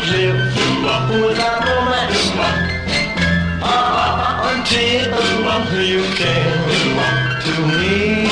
glue. Ooh, I romance. Ah, until you came to me.